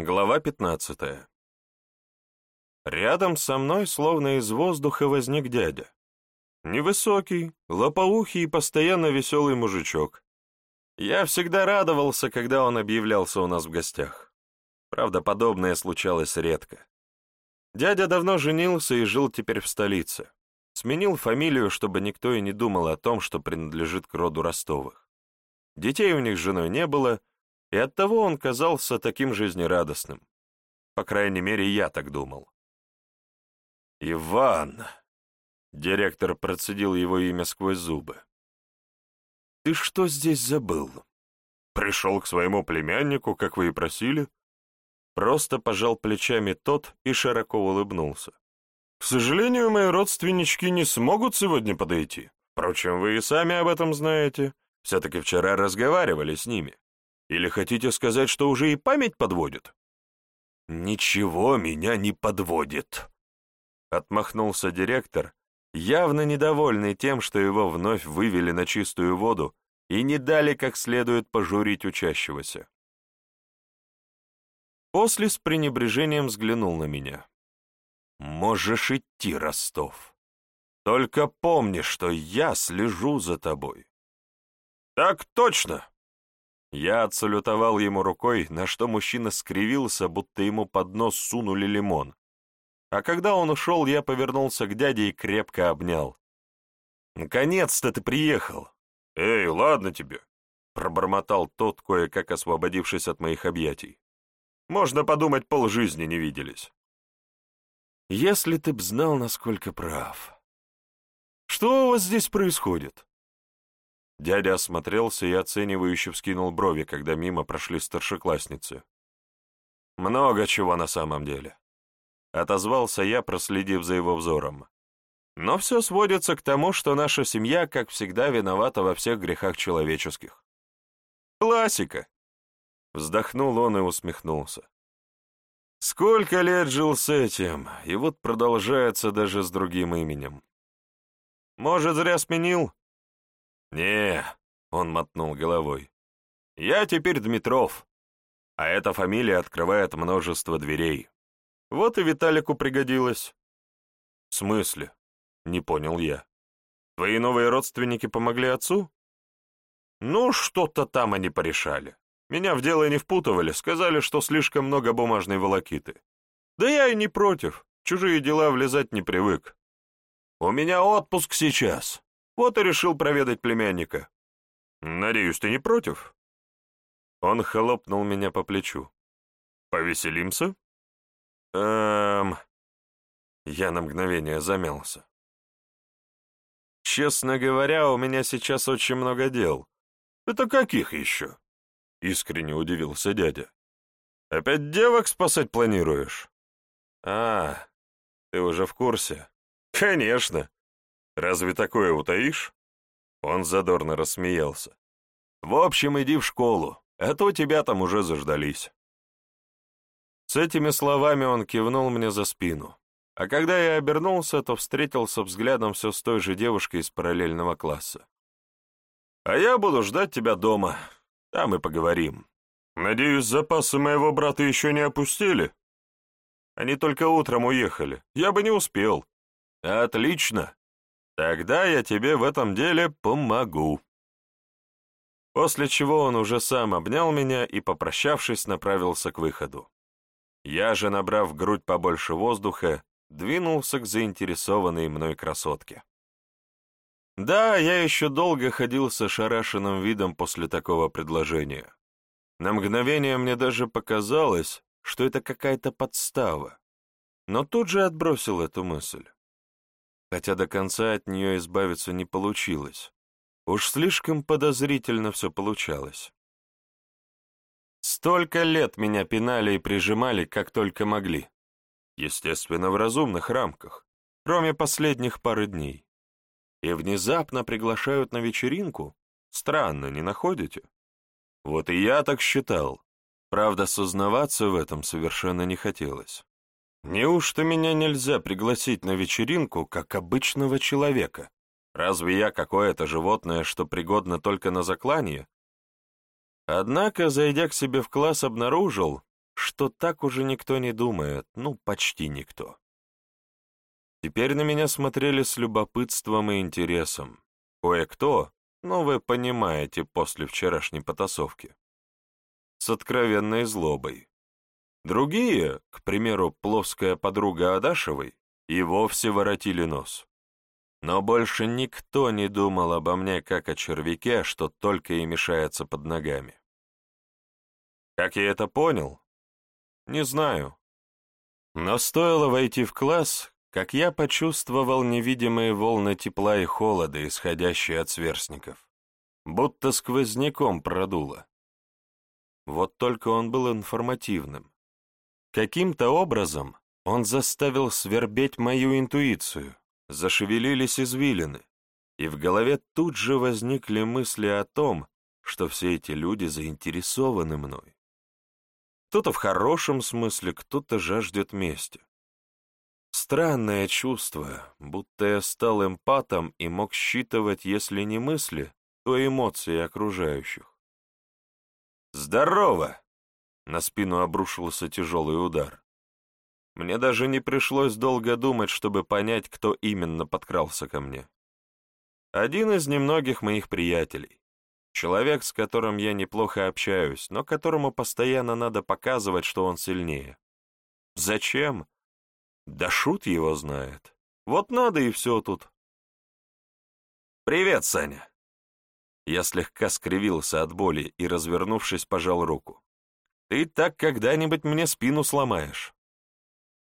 Глава 15. Рядом со мной, словно из воздуха, возник дядя. Невысокий, лопоухий и постоянно веселый мужичок. Я всегда радовался, когда он объявлялся у нас в гостях. Правда, подобное случалось редко. Дядя давно женился и жил теперь в столице. Сменил фамилию, чтобы никто и не думал о том, что принадлежит к роду Ростовых. Детей у них с женой не было, и оттого он казался таким жизнерадостным. По крайней мере, я так думал. «Иван!» — директор процедил его имя сквозь зубы. «Ты что здесь забыл? Пришел к своему племяннику, как вы и просили?» Просто пожал плечами тот и широко улыбнулся. «К сожалению, мои родственнички не смогут сегодня подойти. Впрочем, вы и сами об этом знаете. Все-таки вчера разговаривали с ними. Или хотите сказать, что уже и память подводит?» «Ничего меня не подводит», — отмахнулся директор, явно недовольный тем, что его вновь вывели на чистую воду и не дали как следует пожурить учащегося. После с пренебрежением взглянул на меня. «Можешь идти, Ростов. Только помни, что я слежу за тобой». «Так точно!» Я отсалютовал ему рукой, на что мужчина скривился, будто ему под нос сунули лимон. А когда он ушел, я повернулся к дяде и крепко обнял. «Наконец-то ты приехал!» «Эй, ладно тебе!» — пробормотал тот, кое-как освободившись от моих объятий. «Можно подумать, полжизни не виделись». «Если ты б знал, насколько прав!» «Что у вас здесь происходит?» Дядя осмотрелся и оценивающе вскинул брови, когда мимо прошли старшеклассницы. «Много чего на самом деле», — отозвался я, проследив за его взором. «Но все сводится к тому, что наша семья, как всегда, виновата во всех грехах человеческих». «Классика!» — вздохнул он и усмехнулся. «Сколько лет жил с этим, и вот продолжается даже с другим именем. Может, зря сменил?» «Не», — он мотнул головой, — «я теперь Дмитров, а эта фамилия открывает множество дверей. Вот и Виталику пригодилось». «В смысле?» — не понял я. «Твои новые родственники помогли отцу?» «Ну, что-то там они порешали. Меня в дело не впутывали, сказали, что слишком много бумажной волокиты. Да я и не против, чужие дела влезать не привык. У меня отпуск сейчас, вот и решил проведать племянника. Надеюсь, ты не против?» Он хлопнул меня по плечу. «Повеселимся?» «Эм...» Я на мгновение замялся. «Честно говоря, у меня сейчас очень много дел». «Это каких еще?» Искренне удивился дядя. «Опять девок спасать планируешь?» «А, ты уже в курсе?» «Конечно. Разве такое утаишь?» Он задорно рассмеялся. «В общем, иди в школу, а то тебя там уже заждались». С этими словами он кивнул мне за спину, а когда я обернулся, то встретился взглядом все с той же девушкой из параллельного класса. «А я буду ждать тебя дома, там и поговорим. Надеюсь, запасы моего брата еще не опустили?» Они только утром уехали, я бы не успел. «Отлично!» Тогда я тебе в этом деле помогу. После чего он уже сам обнял меня и, попрощавшись, направился к выходу. Я же, набрав грудь побольше воздуха, двинулся к заинтересованной мной красотке. Да, я еще долго ходил с ошарашенным видом после такого предложения. На мгновение мне даже показалось, что это какая-то подстава, но тут же отбросил эту мысль хотя до конца от нее избавиться не получилось. Уж слишком подозрительно все получалось. Столько лет меня пинали и прижимали, как только могли. Естественно, в разумных рамках, кроме последних пары дней. И внезапно приглашают на вечеринку? Странно, не находите? Вот и я так считал. Правда, сознаваться в этом совершенно не хотелось. Неужто меня нельзя пригласить на вечеринку, как обычного человека? Разве я какое-то животное, что пригодно только на заклание? Однако, зайдя к себе в класс, обнаружил, что так уже никто не думает, ну, почти никто. Теперь на меня смотрели с любопытством и интересом. Кое-кто, ну вы понимаете, после вчерашней потасовки. С откровенной злобой. Другие, к примеру, плоская подруга Адашевой, и вовсе воротили нос. Но больше никто не думал обо мне как о червяке, что только и мешается под ногами. Как я это понял? Не знаю. Но стоило войти в класс, как я почувствовал невидимые волны тепла и холода, исходящие от сверстников, будто сквозняком продуло. Вот только он был информативным. Каким-то образом он заставил свербеть мою интуицию, зашевелились извилины, и в голове тут же возникли мысли о том, что все эти люди заинтересованы мной. Кто-то в хорошем смысле, кто-то жаждет мести. Странное чувство, будто я стал эмпатом и мог считывать, если не мысли, то эмоции окружающих. «Здорово!» — на спину обрушился тяжелый удар. Мне даже не пришлось долго думать, чтобы понять, кто именно подкрался ко мне. Один из немногих моих приятелей. Человек, с которым я неплохо общаюсь, но которому постоянно надо показывать, что он сильнее. Зачем? Да шут его знает. Вот надо и все тут. «Привет, Саня!» Я слегка скривился от боли и, развернувшись, пожал руку. «Ты так когда-нибудь мне спину сломаешь?»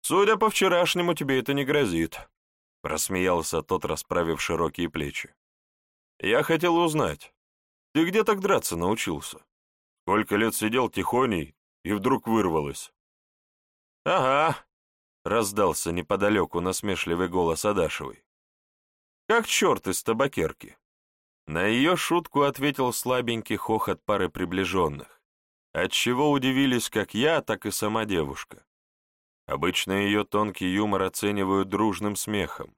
«Судя по вчерашнему, тебе это не грозит», — просмеялся тот, расправив широкие плечи. «Я хотел узнать, ты где так драться научился? Сколько лет сидел тихоней, и вдруг вырвалось?» «Ага», — раздался неподалеку насмешливый голос Адашевой. «Как черт из табакерки!» На ее шутку ответил слабенький хохот пары приближенных, отчего удивились как я, так и сама девушка. Обычно ее тонкий юмор оценивают дружным смехом.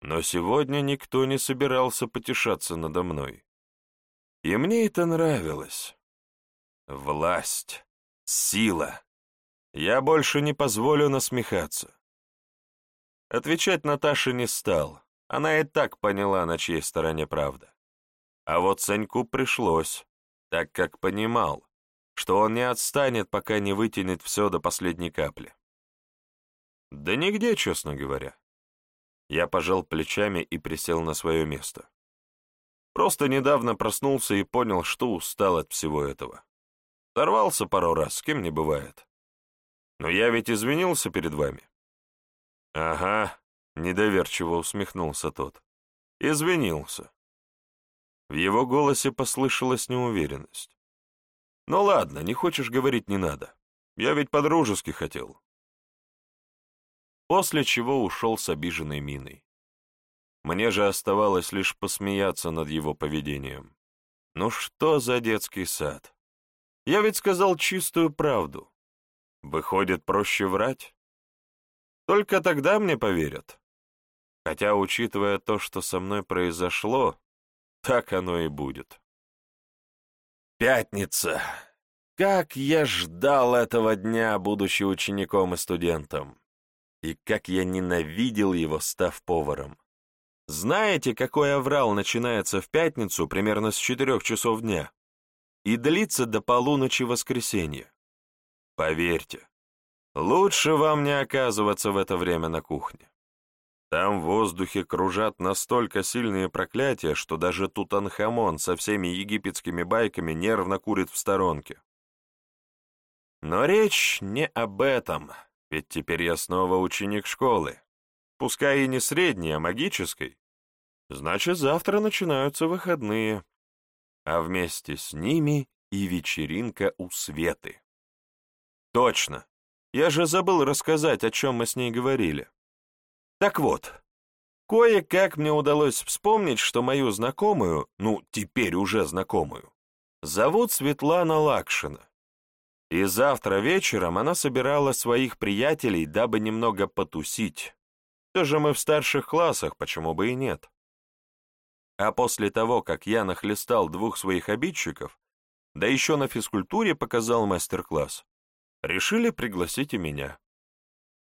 Но сегодня никто не собирался потешаться надо мной. И мне это нравилось. Власть, сила. Я больше не позволю насмехаться. Отвечать Наташе не стал. Она и так поняла, на чьей стороне правда. А вот Саньку пришлось, так как понимал, что он не отстанет, пока не вытянет все до последней капли. Да нигде, честно говоря. Я пожал плечами и присел на свое место. Просто недавно проснулся и понял, что устал от всего этого. Сорвался пару раз, с кем не бывает. Но я ведь извинился перед вами. Ага, недоверчиво усмехнулся тот. Извинился. В его голосе послышалась неуверенность. «Ну ладно, не хочешь говорить, не надо. Я ведь по-дружески хотел после чего ушел с обиженной миной. Мне же оставалось лишь посмеяться над его поведением. Ну что за детский сад? Я ведь сказал чистую правду. Выходит, проще врать? Только тогда мне поверят. Хотя, учитывая то, что со мной произошло, так оно и будет. Пятница. Как я ждал этого дня, будучи учеником и студентом. И как я ненавидел его, став поваром. Знаете, какой аврал начинается в пятницу примерно с четырех часов дня и длится до полуночи воскресенья? Поверьте, лучше вам не оказываться в это время на кухне. Там в воздухе кружат настолько сильные проклятия, что даже Тутанхамон со всеми египетскими байками нервно курит в сторонке. Но речь не об этом. Ведь теперь я снова ученик школы, пускай и не средней, а магической. Значит, завтра начинаются выходные, а вместе с ними и вечеринка у Светы. Точно, я же забыл рассказать, о чем мы с ней говорили. Так вот, кое-как мне удалось вспомнить, что мою знакомую, ну, теперь уже знакомую, зовут Светлана Лакшина. И завтра вечером она собирала своих приятелей, дабы немного потусить. Все же мы в старших классах, почему бы и нет. А после того, как я нахлестал двух своих обидчиков, да еще на физкультуре показал мастер-класс, решили пригласить и меня.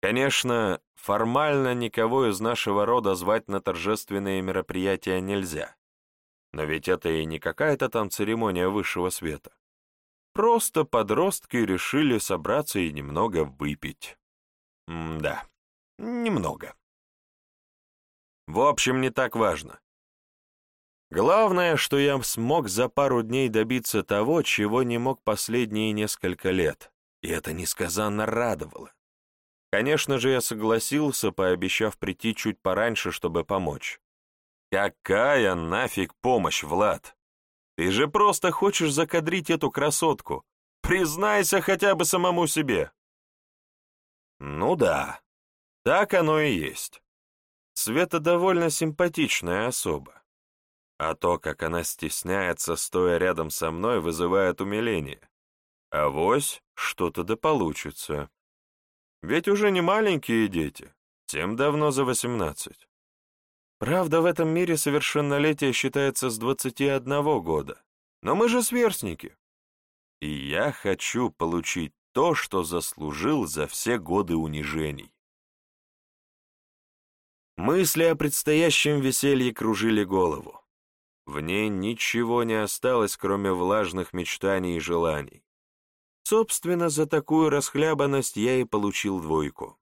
Конечно, формально никого из нашего рода звать на торжественные мероприятия нельзя. Но ведь это и не какая-то там церемония высшего света. Просто подростки решили собраться и немного выпить. М да, немного. В общем, не так важно. Главное, что я смог за пару дней добиться того, чего не мог последние несколько лет, и это несказанно радовало. Конечно же, я согласился, пообещав прийти чуть пораньше, чтобы помочь. Какая нафиг помощь, Влад? Ты же просто хочешь закадрить эту красотку. Признайся хотя бы самому себе. Ну да, так оно и есть. Света довольно симпатичная особа. А то, как она стесняется, стоя рядом со мной, вызывает умиление. Авось что-то да получится. Ведь уже не маленькие дети, тем давно за восемнадцать. Правда, в этом мире совершеннолетие считается с двадцати одного года, но мы же сверстники. И я хочу получить то, что заслужил за все годы унижений. Мысли о предстоящем веселье кружили голову. В ней ничего не осталось, кроме влажных мечтаний и желаний. Собственно, за такую расхлябанность я и получил двойку.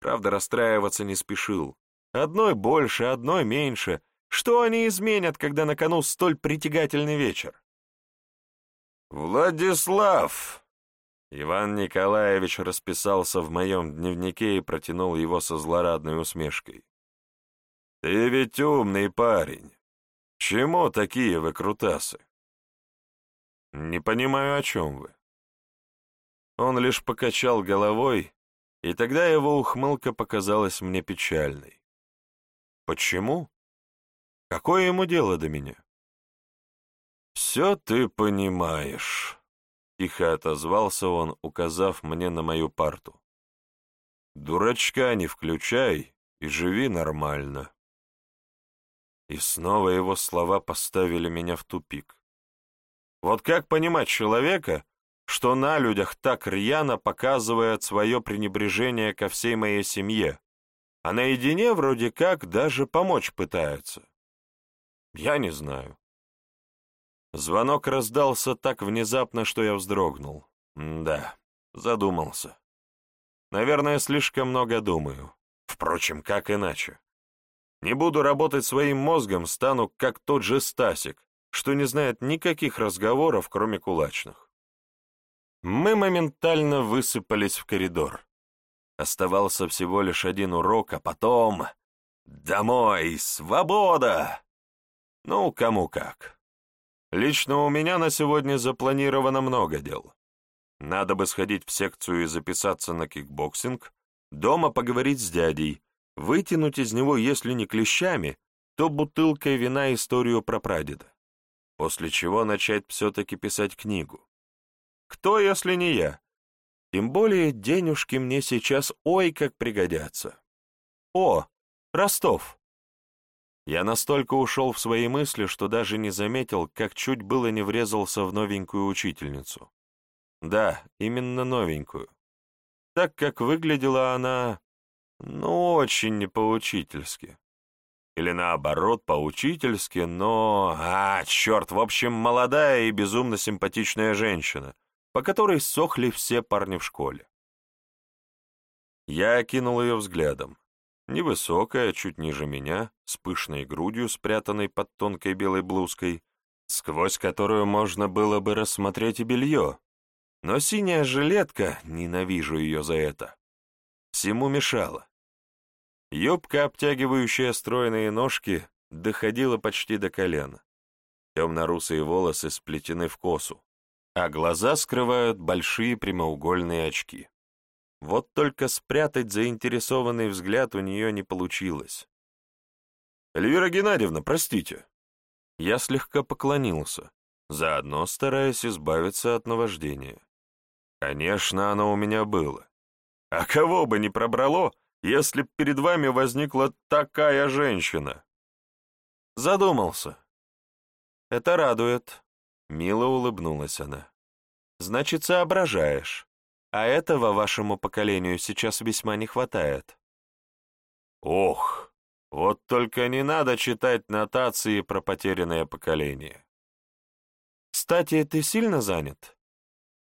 Правда, расстраиваться не спешил. Одной больше, одной меньше. Что они изменят, когда на кону столь притягательный вечер? «Владислав!» Иван Николаевич расписался в моем дневнике и протянул его со злорадной усмешкой. «Ты ведь умный парень. Чему такие выкрутасы?» «Не понимаю, о чем вы». Он лишь покачал головой, и тогда его ухмылка показалась мне печальной. Почему? Какое ему дело до меня? «Все ты понимаешь», — тихо отозвался он, указав мне на мою парту. «Дурачка не включай и живи нормально». И снова его слова поставили меня в тупик. Вот как понимать человека, что на людях так рьяно показывает свое пренебрежение ко всей моей семье, а наедине вроде как даже помочь пытается. Я не знаю. Звонок раздался так внезапно, что я вздрогнул. да, задумался. Наверное, слишком много думаю. Впрочем, как иначе? Не буду работать своим мозгом, стану как тот же Стасик, что не знает никаких разговоров, кроме кулачных. Мы моментально высыпались в коридор. Оставался всего лишь один урок, а потом... Домой! Свобода! Ну, кому как. Лично у меня на сегодня запланировано много дел. Надо бы сходить в секцию и записаться на кикбоксинг, дома поговорить с дядей, вытянуть из него, если не клещами, то бутылкой вина историю про прадеда. После чего начать все-таки писать книгу. Кто, если не я? Тем более денежки мне сейчас ой как пригодятся. О, Ростов! Я настолько ушел в свои мысли, что даже не заметил, как чуть было не врезался в новенькую учительницу. Да, именно новенькую. Так как выглядела она, ну, очень не по-учительски. Или наоборот, по-учительски, но... А, черт, в общем, молодая и безумно симпатичная женщина, по которой сохли все парни в школе. Я окинул ее взглядом. Невысокая, чуть ниже меня, с пышной грудью, спрятанной под тонкой белой блузкой, сквозь которую можно было бы рассмотреть и белье. Но синяя жилетка, ненавижу ее за это, всему мешала. Юбка, обтягивающая стройные ножки, доходила почти до колена. Темно-русые волосы сплетены в косу, а глаза скрывают большие прямоугольные очки. Вот только спрятать заинтересованный взгляд у нее не получилось. «Эльвира Геннадьевна, простите». Я слегка поклонился, заодно стараясь избавиться от наваждения. Конечно, оно у меня было. А кого бы не пробрало, если б перед вами возникла такая женщина? Задумался. Это радует. Мило улыбнулась она. «Значит, соображаешь. а этого вашему поколению сейчас весьма не хватает. Ох, вот только не надо читать нотации про потерянное поколение. Кстати, ты сильно занят?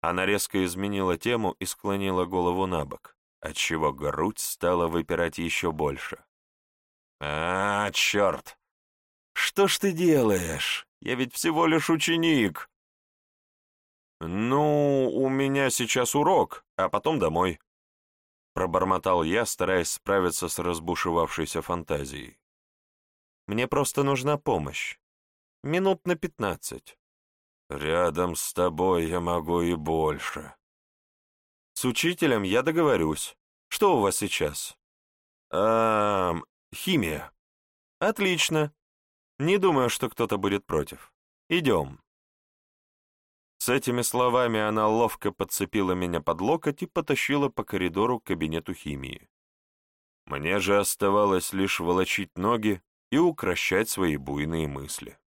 Она резко изменила тему и склонила голову на бок, отчего грудь стала выпирать еще больше. «А, черт! Что ж ты делаешь? Я ведь всего лишь ученик!» «Ну, у меня сейчас урок, а потом домой», — пробормотал я, стараясь справиться с разбушевавшейся фантазией. «Мне просто нужна помощь. Минут на пятнадцать». «Рядом с тобой я могу и больше». «С учителем я договорюсь. Что у вас сейчас?» «Эм, химия». «Отлично. Не думаю, что кто-то будет против. Идем». С этими словами она ловко подцепила меня под локоть и потащила по коридору к кабинету химии. Мне же оставалось лишь волочить ноги и укращать свои буйные мысли.